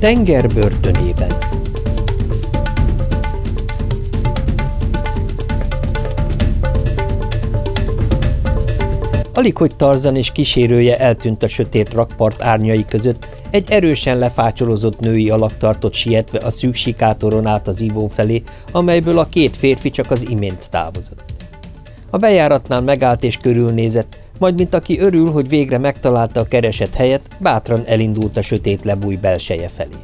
Tenger börtönében Alig, hogy Tarzan és kísérője eltűnt a sötét rakpart árnyai között, egy erősen lefátyolozott női alak tartott sietve a szűk sikátoron át az ivó felé, amelyből a két férfi csak az imént távozott. A bejáratnál megállt és körülnézett, majd mint aki örül, hogy végre megtalálta a keresett helyet, bátran elindult a sötét lebúj belseje felé.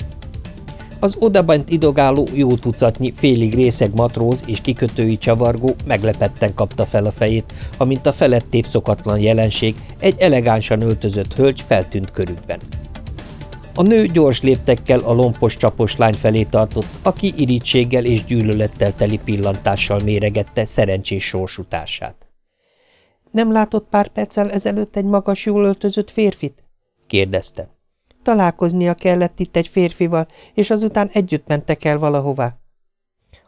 Az odabent idogáló jó tucatnyi félig részeg matróz és kikötői csavargó meglepetten kapta fel a fejét, amint a felettébb szokatlan jelenség, egy elegánsan öltözött hölgy feltűnt körükben. A nő gyors léptekkel a lompos csapos lány felé tartott, aki irítséggel és gyűlölettel teli pillantással méregette szerencsés sorsutását. – Nem látott pár perccel ezelőtt egy magas, jól öltözött férfit? – kérdezte. – Találkoznia kellett itt egy férfival, és azután együtt mentek el valahová.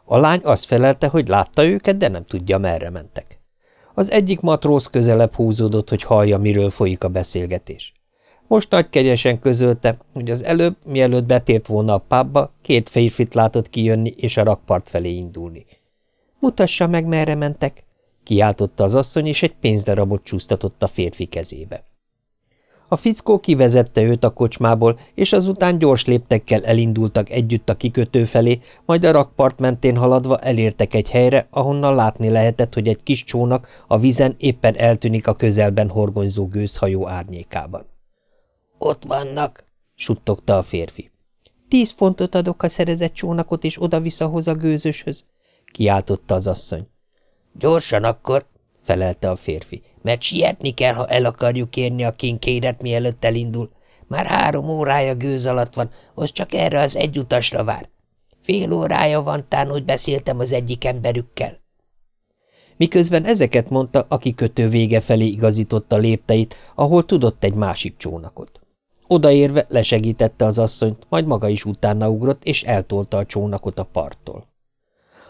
A lány azt felelte, hogy látta őket, de nem tudja, merre mentek. Az egyik matróz közelebb húzódott, hogy hallja, miről folyik a beszélgetés. Most nagy kegyesen közölte, hogy az előbb, mielőtt betért volna a pubba, két férfit látott kijönni és a rakpart felé indulni. – Mutassa meg, merre mentek! – kiáltotta az asszony, és egy pénzdarabot csúsztatott a férfi kezébe. A fickó kivezette őt a kocsmából, és azután gyors léptekkel elindultak együtt a kikötő felé, majd a rakpart mentén haladva elértek egy helyre, ahonnan látni lehetett, hogy egy kis csónak a vizen éppen eltűnik a közelben horgonyzó gőzhajó árnyékában. Ott vannak, suttogta a férfi. Tíz fontot adok, ha szerezett csónakot, és oda-vissza hoz a gőzöshöz, kiáltotta az asszony. Gyorsan akkor, felelte a férfi, mert sietni kell, ha el akarjuk érni a kinkédet, mielőtt elindul. Már három órája gőz alatt van, az csak erre az egy utasra vár. Fél órája van tán, hogy beszéltem az egyik emberükkel. Miközben ezeket mondta, aki kötő vége felé igazította lépteit, ahol tudott egy másik csónakot. Odaérve lesegítette az asszonyt, majd maga is utána ugrott, és eltolta a csónakot a parttól.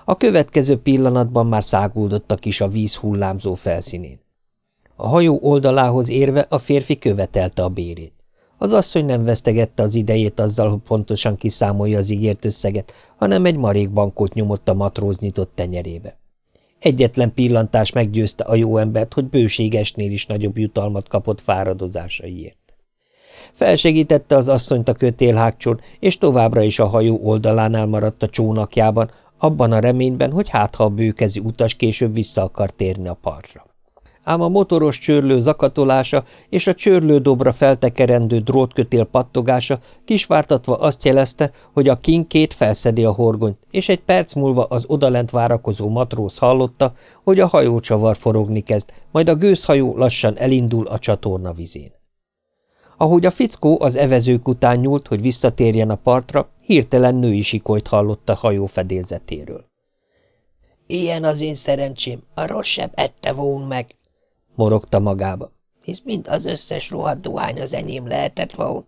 A következő pillanatban már száguldottak is a víz hullámzó felszínén. A hajó oldalához érve a férfi követelte a bérét. Az asszony nem vesztegette az idejét azzal, hogy pontosan kiszámolja az ígért összeget, hanem egy marékbankot nyomott a matróz nyitott tenyerébe. Egyetlen pillantás meggyőzte a jó embert, hogy bőségesnél is nagyobb jutalmat kapott fáradozásaiért. Felsegítette az asszonyt a kötélhágcsón, és továbbra is a hajó oldalánál maradt a csónakjában, abban a reményben, hogy hát ha a bőkezi utas később vissza akar térni a partra. Ám a motoros csörlő zakatolása és a csörlő dobra feltekerendő drótkötél pattogása kisvártatva azt jelezte, hogy a kinkét felszedi a horgonyt, és egy perc múlva az odalent várakozó matróz hallotta, hogy a hajócsavar forogni kezd, majd a gőzhajó lassan elindul a csatorna vizén. Ahogy a fickó az evezők után nyúlt, hogy visszatérjen a partra, hirtelen női sikolyt hallott a hajó fedélzetéről. – Ilyen az én szerencsém, a rossz sem ette volna meg – morogta magába. – Hisz mind az összes rohadt dohány az enyém lehetett volna.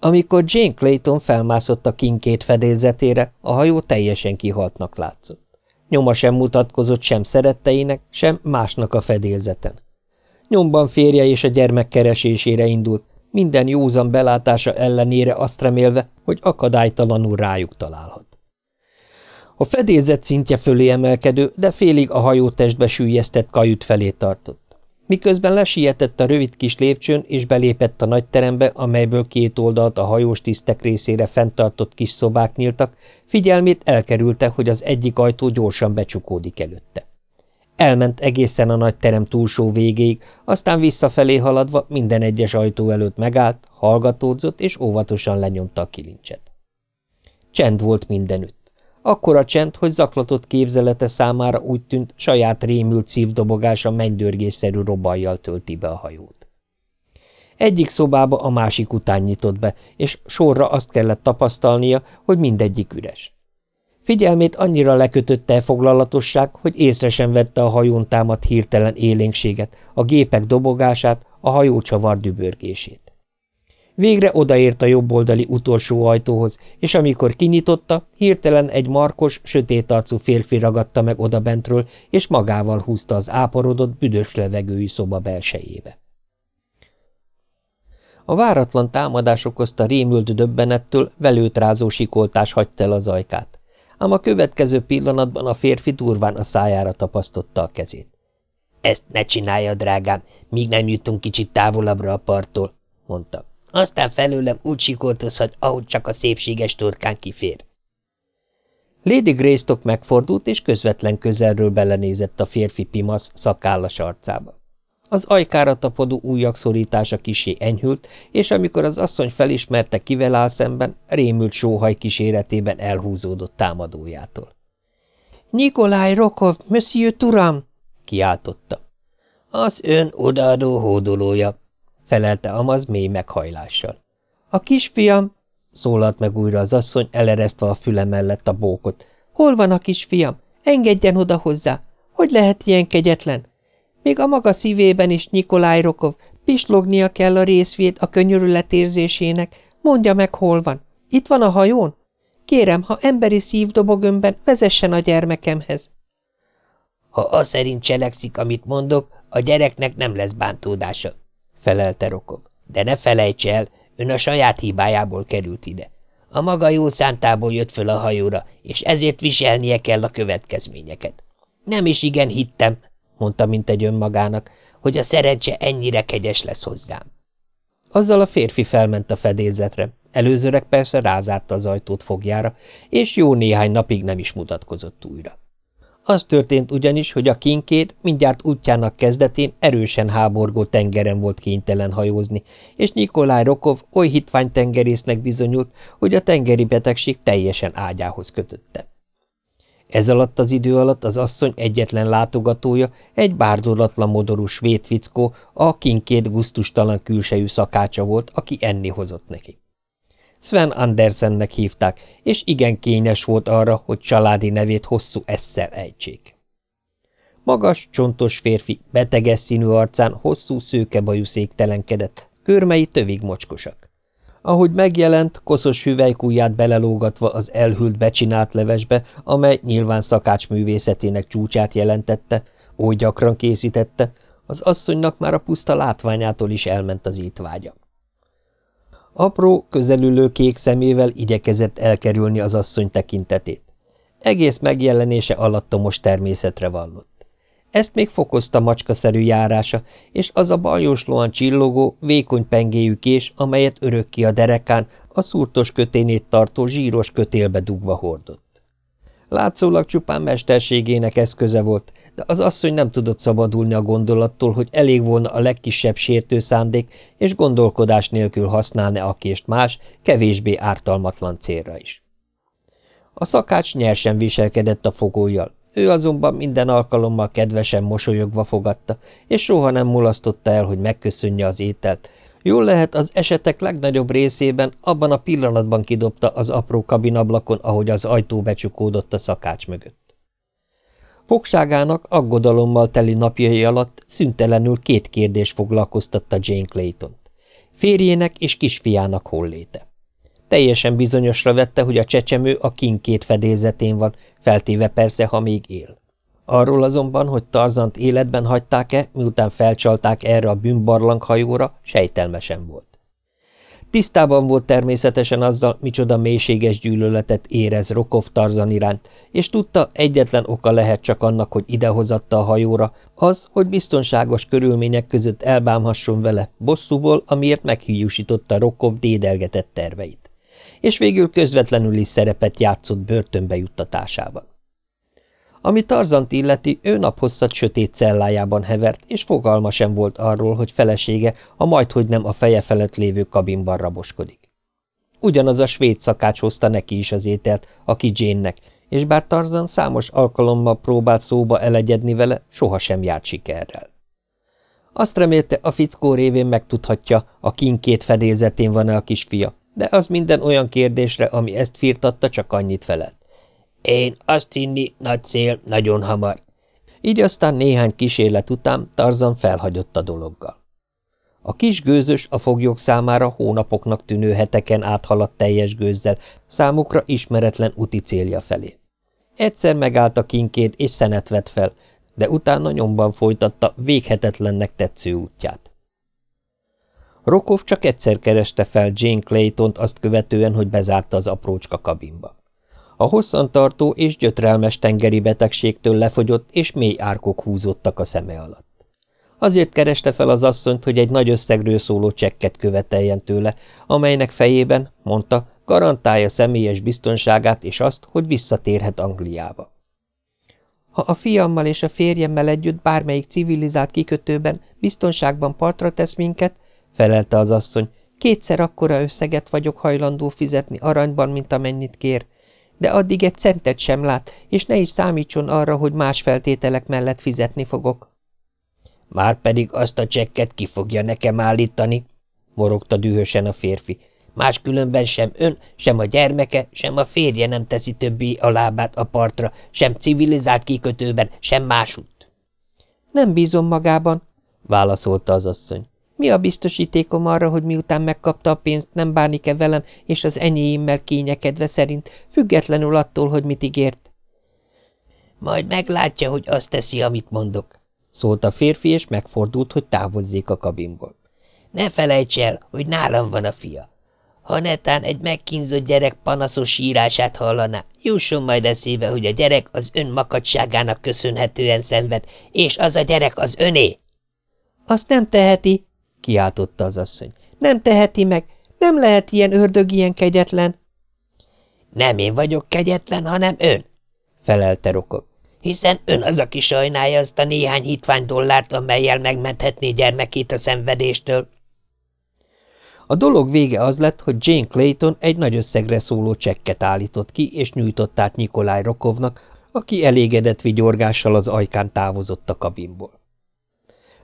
Amikor Jane Clayton felmászott a kinkét fedélzetére, a hajó teljesen kihaltnak látszott. Nyoma sem mutatkozott sem szeretteinek, sem másnak a fedélzeten. Nyomban férje és a gyermek keresésére indult, minden józan belátása ellenére azt remélve, hogy akadálytalanul rájuk találhat. A fedélzet szintje fölé emelkedő, de félig a hajótestbe sűjjesztett kajüt felé tartott. Miközben lesietett a rövid kis lépcsőn, és belépett a nagy terembe, amelyből két oldalt a hajós tisztek részére fenntartott kis szobák nyíltak, figyelmét elkerülte, hogy az egyik ajtó gyorsan becsukódik előtte. Elment egészen a nagy terem túlsó végéig, aztán visszafelé haladva minden egyes ajtó előtt megállt, hallgatódzott és óvatosan lenyomta a kilincset. Csend volt mindenütt. Akkora csend, hogy zaklatott képzelete számára úgy tűnt, saját rémült szívdobogása mennydörgésszerű robajjal tölti be a hajót. Egyik szobába a másik után nyitott be, és sorra azt kellett tapasztalnia, hogy mindegyik üres. Figyelmét annyira lekötötte e foglalatosság, hogy észre sem vette a hajón támadt hirtelen élénkséget, a gépek dobogását, a hajócsavar dübörgését. Végre odaért a jobboldali utolsó ajtóhoz, és amikor kinyitotta, hirtelen egy markos, sötétarcú férfi ragadta meg odabentről, és magával húzta az áporodott, büdös levegőjű szoba belsejébe. A váratlan támadás okozta rémült döbbenettől velőt rázó sikoltás hagyta el az ajkát, ám a következő pillanatban a férfi durván a szájára tapasztotta a kezét. – Ezt ne csinálja, drágám, míg nem jutunk kicsit távolabbra a parttól – mondta. – Aztán felőlem úgy sikoltozhat, ahogy csak a szépséges torkán kifér. Lady Greystock megfordult, és közvetlen közelről belenézett a férfi pimasz szakállas arcába. Az ajkára tapadó ujjak szorítása kisé enyhült, és amikor az asszony felismerte, kivel áll szemben, rémült sóhaj kíséretében elhúzódott támadójától. – Nikolaj Rokov, Monsieur Turam! – kiáltotta. – Az ön odaadó hódolója – felelte Amaz mély meghajlással. – A kisfiam – szólalt meg újra az asszony, eleresztve a füle mellett a bókot. – Hol van a kisfiam? Engedjen oda hozzá! Hogy lehet ilyen kegyetlen? Még a maga szívében is, Nikolaj Rokov, pislognia kell a részvét a könyörület érzésének. Mondja meg, hol van. Itt van a hajón? Kérem, ha emberi szív dobog önben, vezessen a gyermekemhez. Ha az szerint cselekszik, amit mondok, a gyereknek nem lesz bántódása, felelte Rokov. De ne felejts el, ön a saját hibájából került ide. A maga jó szántából jött föl a hajóra, és ezért viselnie kell a következményeket. Nem is igen hittem, mondta mint egy önmagának, hogy a szerencse ennyire kegyes lesz hozzám. Azzal a férfi felment a fedélzetre, előzőleg persze rázárta az ajtót fogjára, és jó néhány napig nem is mutatkozott újra. Az történt ugyanis, hogy a kinkét mindjárt útjának kezdetén erősen háborgó tengeren volt kénytelen hajózni, és Nikolaj Rokov oly hitvány tengerésznek bizonyult, hogy a tengeri betegség teljesen ágyához kötötte. Ez alatt az idő alatt az asszony egyetlen látogatója egy bárdolatlan modorú svéd fickó, a kinkét guztustalan külsejű szakácsa volt, aki enni hozott neki. Sven Andersennek hívták, és igen kényes volt arra, hogy családi nevét hosszú esszel ejtsék. Magas, csontos férfi, beteges színű arcán hosszú szőkebajú széktelenkedett, körmei tövig mocskosak. Ahogy megjelent, koszos hüvelykújját belelógatva az elhűlt becsinált levesbe, amely nyilván szakács művészetének csúcsát jelentette, oly gyakran készítette, az asszonynak már a puszta látványától is elment az étvágya. Apró, közelülő kék szemével igyekezett elkerülni az asszony tekintetét. Egész megjelenése alattomos természetre vallott. Ezt még fokozta macskaszerű járása, és az a baljóslóan csillogó, vékony pengéjű kés, amelyet örökki a derekán, a szúrtos köténét tartó zsíros kötélbe dugva hordott. Látszólag csupán mesterségének eszköze volt, de az asszony nem tudott szabadulni a gondolattól, hogy elég volna a legkisebb sértő szándék, és gondolkodás nélkül használni a kést más, kevésbé ártalmatlan célra is. A szakács nyersen viselkedett a fogójal, ő azonban minden alkalommal kedvesen mosolyogva fogadta, és soha nem mulasztotta el, hogy megköszönje az ételt. Jól lehet, az esetek legnagyobb részében abban a pillanatban kidobta az apró kabinablakon, ahogy az ajtó becsukódott a szakács mögött. Fogságának aggodalommal teli napjai alatt szüntelenül két kérdés foglalkoztatta Jane Clayton-t. Férjének és kisfiának holléte. Teljesen bizonyosra vette, hogy a csecsemő a king két fedélzetén van, feltéve persze, ha még él. Arról azonban, hogy Tarzant életben hagyták-e, miután felcsalták erre a bűnbarlang hajóra, sejtelmesen volt. Tisztában volt természetesen azzal, micsoda mélységes gyűlöletet érez Rokov Tarzan iránt, és tudta, egyetlen oka lehet csak annak, hogy idehozatta a hajóra, az, hogy biztonságos körülmények között elbámhasson vele, bosszúból, amiért meghűjúsította Rokov dédelgetett terveit és végül közvetlenül is szerepet játszott börtönbe juttatásában. Ami Tarzant illeti, ő naphosszat sötét cellájában hevert, és fogalma sem volt arról, hogy felesége a majdhogy nem a feje felett lévő kabinban raboskodik. Ugyanaz a svéd szakács hozta neki is az ételt, aki Jane-nek, és bár Tarzan számos alkalommal próbált szóba elegyedni vele, sohasem járt sikerrel. Azt remélte, a fickó révén megtudhatja, a kinkét fedélzetén van-e a kisfia, de az minden olyan kérdésre, ami ezt firtatta, csak annyit felelt. Én azt hinni, nagy cél, nagyon hamar. Így aztán néhány kísérlet után Tarzan felhagyott a dologgal. A kis gőzös a foglyok számára hónapoknak tűnő heteken áthaladt teljes gőzzel, számukra ismeretlen úti célja felé. Egyszer megállt a kinkét és szenet vett fel, de utána nyomban folytatta véghetetlennek tetsző útját. Rokov csak egyszer kereste fel Jane Claytont azt követően, hogy bezárta az aprócska kabinba. A hosszantartó és gyötrelmes tengeri betegségtől lefogyott, és mély árkok húzottak a szeme alatt. Azért kereste fel az asszonyt, hogy egy nagy összegről szóló csekket követeljen tőle, amelynek fejében, mondta, garantálja személyes biztonságát és azt, hogy visszatérhet Angliába. Ha a fiammal és a férjemmel együtt bármelyik civilizált kikötőben biztonságban partra tesz minket, felelte az asszony, kétszer akkora összeget vagyok hajlandó fizetni aranyban, mint amennyit kér, de addig egy centet sem lát, és ne is számítson arra, hogy más feltételek mellett fizetni fogok. Márpedig azt a csekket ki fogja nekem állítani, morogta dühösen a férfi. Máskülönben sem ön, sem a gyermeke, sem a férje nem teszi többi a lábát a partra, sem civilizált kikötőben, sem másút. Nem bízom magában, válaszolta az asszony. Mi a biztosítékom arra, hogy miután megkapta a pénzt, nem bánik-e velem és az enyéimmel kényekedve szerint, függetlenül attól, hogy mit ígért? Majd meglátja, hogy azt teszi, amit mondok, szólt a férfi, és megfordult, hogy távozzék a kabinból. Ne felejts el, hogy nálam van a fia. Ha netán egy megkínzott gyerek panaszos sírását hallaná, jusson majd eszébe, hogy a gyerek az ön makadságának köszönhetően szenved, és az a gyerek az öné. Azt nem teheti, kiáltotta az asszony. Nem teheti meg, nem lehet ilyen ördög, ilyen kegyetlen. Nem én vagyok kegyetlen, hanem ön, felelte Rokov. Hiszen ön az, aki sajnálja azt a néhány hitvány dollárt, amelyel megmenthetné gyermekét a szenvedéstől. A dolog vége az lett, hogy Jane Clayton egy nagy összegre szóló csekket állított ki, és nyújtott át Nikolaj Rokovnak, aki elégedett vigyorgással az ajkán távozott a kabinból.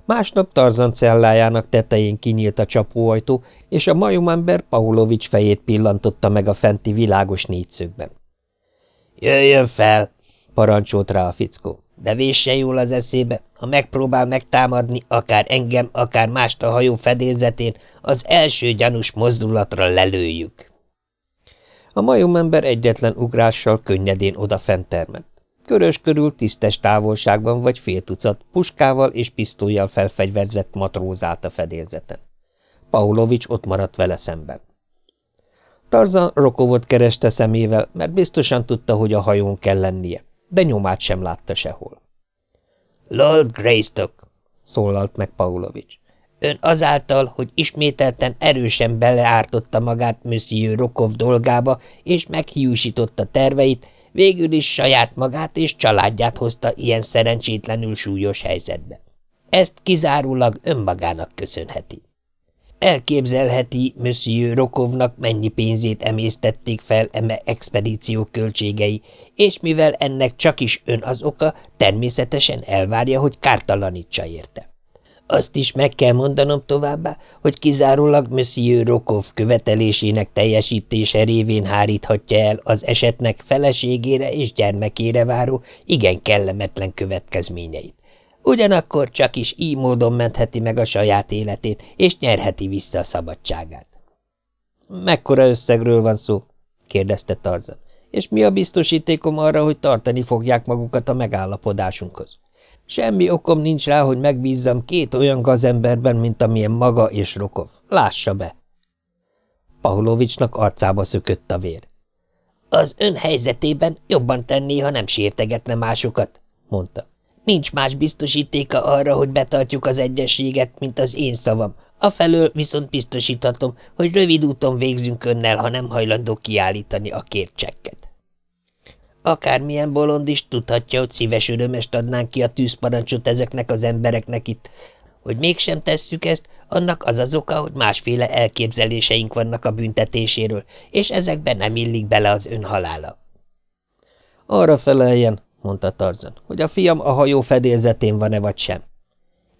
Másnap Tarzan cellájának tetején kinyílt a csapóajtó, és a majomember Paulovics fejét pillantotta meg a fenti világos négyszögben. – Jöjjön fel! – parancsolt rá a fickó. – De vésse jól az eszébe, ha megpróbál megtámadni akár engem, akár mást a hajó fedélzetén, az első gyanús mozdulatra lelőjük. A majomember egyetlen ugrással könnyedén oda fenterment. Körös körül tisztes távolságban vagy fél tucat, puskával és pisztolyjal felfegyverzett matróz állt a fedélzeten. Paulovics ott maradt vele szemben. Tarzan Rokovot kereste szemével, mert biztosan tudta, hogy a hajón kell lennie, de nyomát sem látta sehol. – Lord Greystock! – szólalt meg Paulovics. – Ön azáltal, hogy ismételten erősen beleártotta magát Monsieur Rokov dolgába, és meghiúsította terveit, végül is saját magát és családját hozta ilyen szerencsétlenül súlyos helyzetbe. Ezt kizárólag önmagának köszönheti. Elképzelheti Monsieur Rokovnak mennyi pénzét emésztették fel eme expedíció költségei, és mivel ennek csak is ön az oka, természetesen elvárja, hogy kártalanítsa érte. Azt is meg kell mondanom továbbá, hogy kizárólag Monsieur Rokov követelésének teljesítése révén háríthatja el az esetnek feleségére és gyermekére váró igen kellemetlen következményeit. Ugyanakkor csak is így módon mentheti meg a saját életét, és nyerheti vissza a szabadságát. – Mekkora összegről van szó? – kérdezte Tarzan. – És mi a biztosítékom arra, hogy tartani fogják magukat a megállapodásunkhoz? Semmi okom nincs rá, hogy megbízzam két olyan gazemberben, mint amilyen maga és Rokov. Lássa be! Pavlovicsnak arcába szökött a vér. Az ön helyzetében jobban tenné, ha nem sértegetne másokat, mondta. Nincs más biztosítéka arra, hogy betartjuk az egyességet, mint az én szavam. Afelől viszont biztosíthatom, hogy rövid úton végzünk önnel, ha nem hajlandó kiállítani a kért csekket. Akármilyen bolond is tudhatja, hogy szíves örömest adnánk ki a tűzparancsot ezeknek az embereknek itt. Hogy mégsem tesszük ezt, annak az az oka, hogy másféle elképzeléseink vannak a büntetéséről, és ezekben nem illik bele az ön halála. Arra feleljen, mondta Tarzan, hogy a fiam a hajó fedélzetén van-e vagy sem.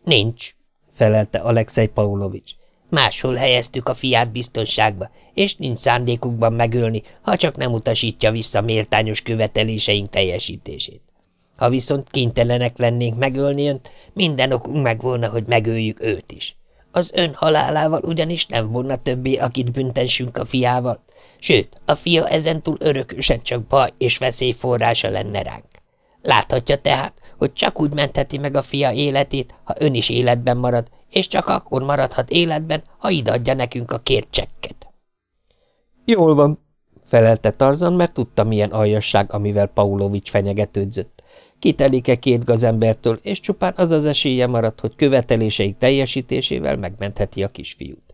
Nincs, felelte Alexei Paulovics. Máshol helyeztük a fiát biztonságba, és nincs szándékukban megölni, ha csak nem utasítja vissza méltányos követeléseink teljesítését. Ha viszont kénytelenek lennénk megölni önt, minden okunk megvolna, hogy megöljük őt is. Az ön halálával ugyanis nem volna többé, akit büntessünk a fiával, sőt, a fia ezentúl örökösen csak baj és veszély forrása lenne ránk. Láthatja tehát, hogy csak úgy mentheti meg a fia életét, ha ön is életben marad, és csak akkor maradhat életben, ha idadja nekünk a kért csekket. Jól van, felelte Tarzan, mert tudta, milyen aljasság, amivel Paulovics fenyegetődzött. Kitelik-e két gazembertől, és csupán az az esélye maradt, hogy követeléseik teljesítésével megmentheti a kisfiút.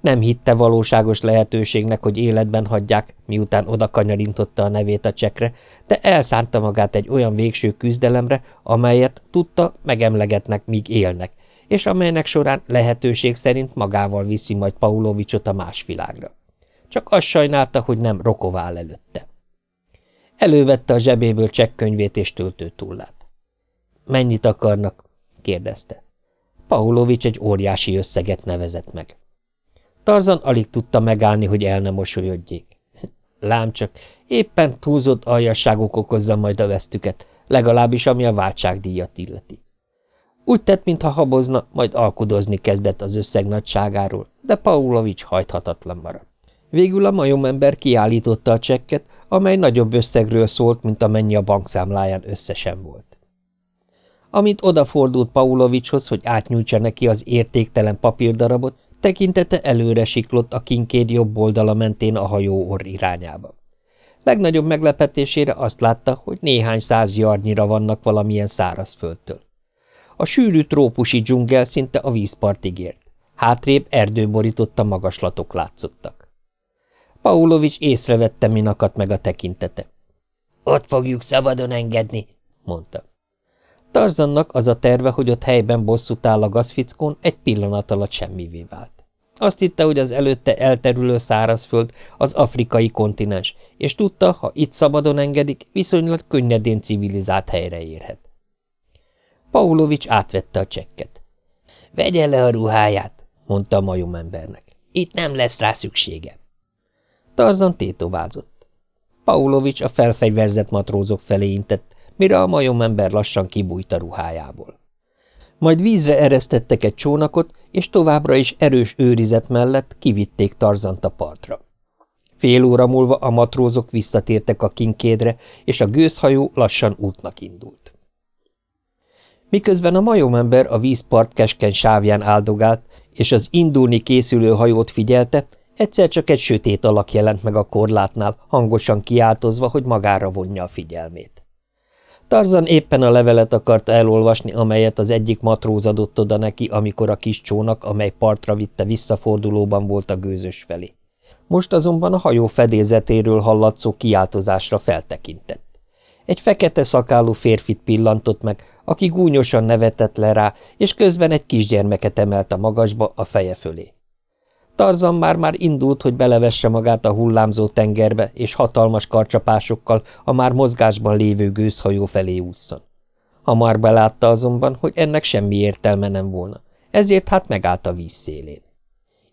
Nem hitte valóságos lehetőségnek, hogy életben hagyják, miután oda kanyarintotta a nevét a csekre, de elszánta magát egy olyan végső küzdelemre, amelyet tudta, megemlegetnek, míg élnek, és amelynek során lehetőség szerint magával viszi majd Paulovicsot a más világra. Csak azt sajnálta, hogy nem rokovál előtte. Elővette a zsebéből csekkönyvét és töltőtullát. – Mennyit akarnak? – kérdezte. Paulovics egy óriási összeget nevezett meg. Tarzan alig tudta megállni, hogy el ne mosolyodjék. Lám csak, éppen túlzott aljasságok okozza majd a vesztüket, legalábbis ami a váltságdíjat illeti. Úgy tett, mintha habozna, majd alkudozni kezdett az összeg nagyságáról, de Paulovics hajthatatlan maradt. Végül a majomember kiállította a csekket, amely nagyobb összegről szólt, mint amennyi a bankszámláján összesen volt. Amint odafordult Paulovicshoz, hogy átnyújtsa neki az értéktelen papírdarabot, tekintete előre siklott a kinkéd jobb oldala mentén a hajó orr irányába. Legnagyobb meglepetésére azt látta, hogy néhány száz jarnyira vannak valamilyen szárazföldtől. A sűrű trópusi dzsungel szinte a vízpartig ért. Hátrébb erdőborította magaslatok látszottak. Paulovics észrevette, mi akadt meg a tekintete. – Ott fogjuk szabadon engedni – mondta. Tarzannak az a terve, hogy ott helyben bosszút áll a gazfickón, egy pillanat alatt semmivé vált. Azt hitte, hogy az előtte elterülő szárazföld az afrikai kontinens, és tudta, ha itt szabadon engedik, viszonylag könnyedén civilizált helyre érhet. Paulovics átvette a csekket. – Vegye le a ruháját, mondta a majomembernek. Itt nem lesz rá szüksége. Tarzan tétovázott. Paulovics a felfegyverzett matrózok felé intett, mire a majomember lassan kibújt a ruhájából. Majd vízre eresztettek egy csónakot, és továbbra is erős őrizet mellett kivitték Tarzant a partra. Fél óra múlva a matrózok visszatértek a kinkédre, és a gőzhajó lassan útnak indult. Miközben a majomember a vízpart keskeny sávján áldogált, és az indulni készülő hajót figyelte, egyszer csak egy sötét alak jelent meg a korlátnál, hangosan kiáltozva, hogy magára vonja a figyelmét. Tarzan éppen a levelet akarta elolvasni, amelyet az egyik matróz adott oda neki, amikor a kis csónak, amely partra vitte visszafordulóban volt a gőzös felé. Most azonban a hajó fedélzetéről hallatszó kiáltozásra feltekintett. Egy fekete szakálú férfit pillantott meg, aki gúnyosan nevetett le rá, és közben egy kisgyermeket emelt a magasba a feje fölé. Tarzan már-már indult, hogy belevesse magát a hullámzó tengerbe, és hatalmas karcsapásokkal a már mozgásban lévő gőzhajó felé ússzon. Hamar belátta azonban, hogy ennek semmi értelme nem volna, ezért hát megállt a víz szélén.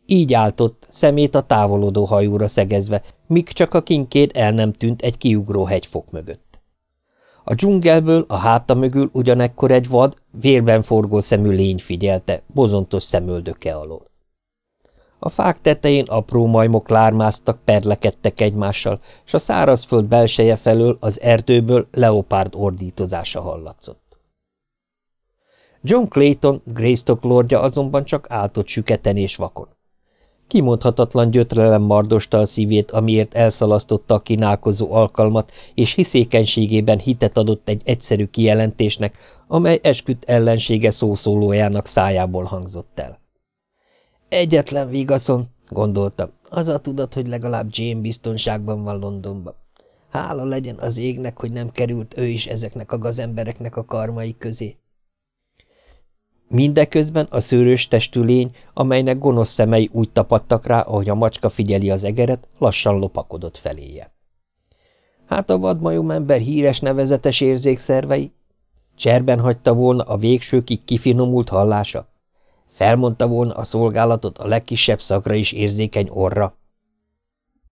Így álltott, szemét a távolodó hajóra szegezve, míg csak a kinkéd el nem tűnt egy kiugró hegyfok mögött. A dzsungelből a háta mögül ugyanekkor egy vad, vérben forgó szemű lény figyelte, bozontos szemöldöke alól. A fák tetején apró majmok lármáztak, perlekedtek egymással, s a szárazföld belseje felől az erdőből leopárd ordítozása hallatszott. John Clayton, Greystock lordja azonban csak áltott süketen és vakon. Kimondhatatlan gyötrelem mardosta a szívét, amiért elszalasztotta a kínálkozó alkalmat, és hiszékenységében hitet adott egy egyszerű kijelentésnek, amely esküdt ellensége szószólójának szájából hangzott el. Egyetlen vigaszon, gondolta, az a tudat, hogy legalább Jane biztonságban van Londonban. Hála legyen az égnek, hogy nem került ő is ezeknek a gazembereknek a karmai közé. Mindeközben a szőrös testű lény, amelynek gonosz szemei úgy tapadtak rá, ahogy a macska figyeli az egeret, lassan lopakodott feléje. Hát a vadmajom ember híres nevezetes érzékszervei? Cserben hagyta volna a végsőkig kifinomult hallása? Felmondta volna a szolgálatot a legkisebb szakra is érzékeny orra.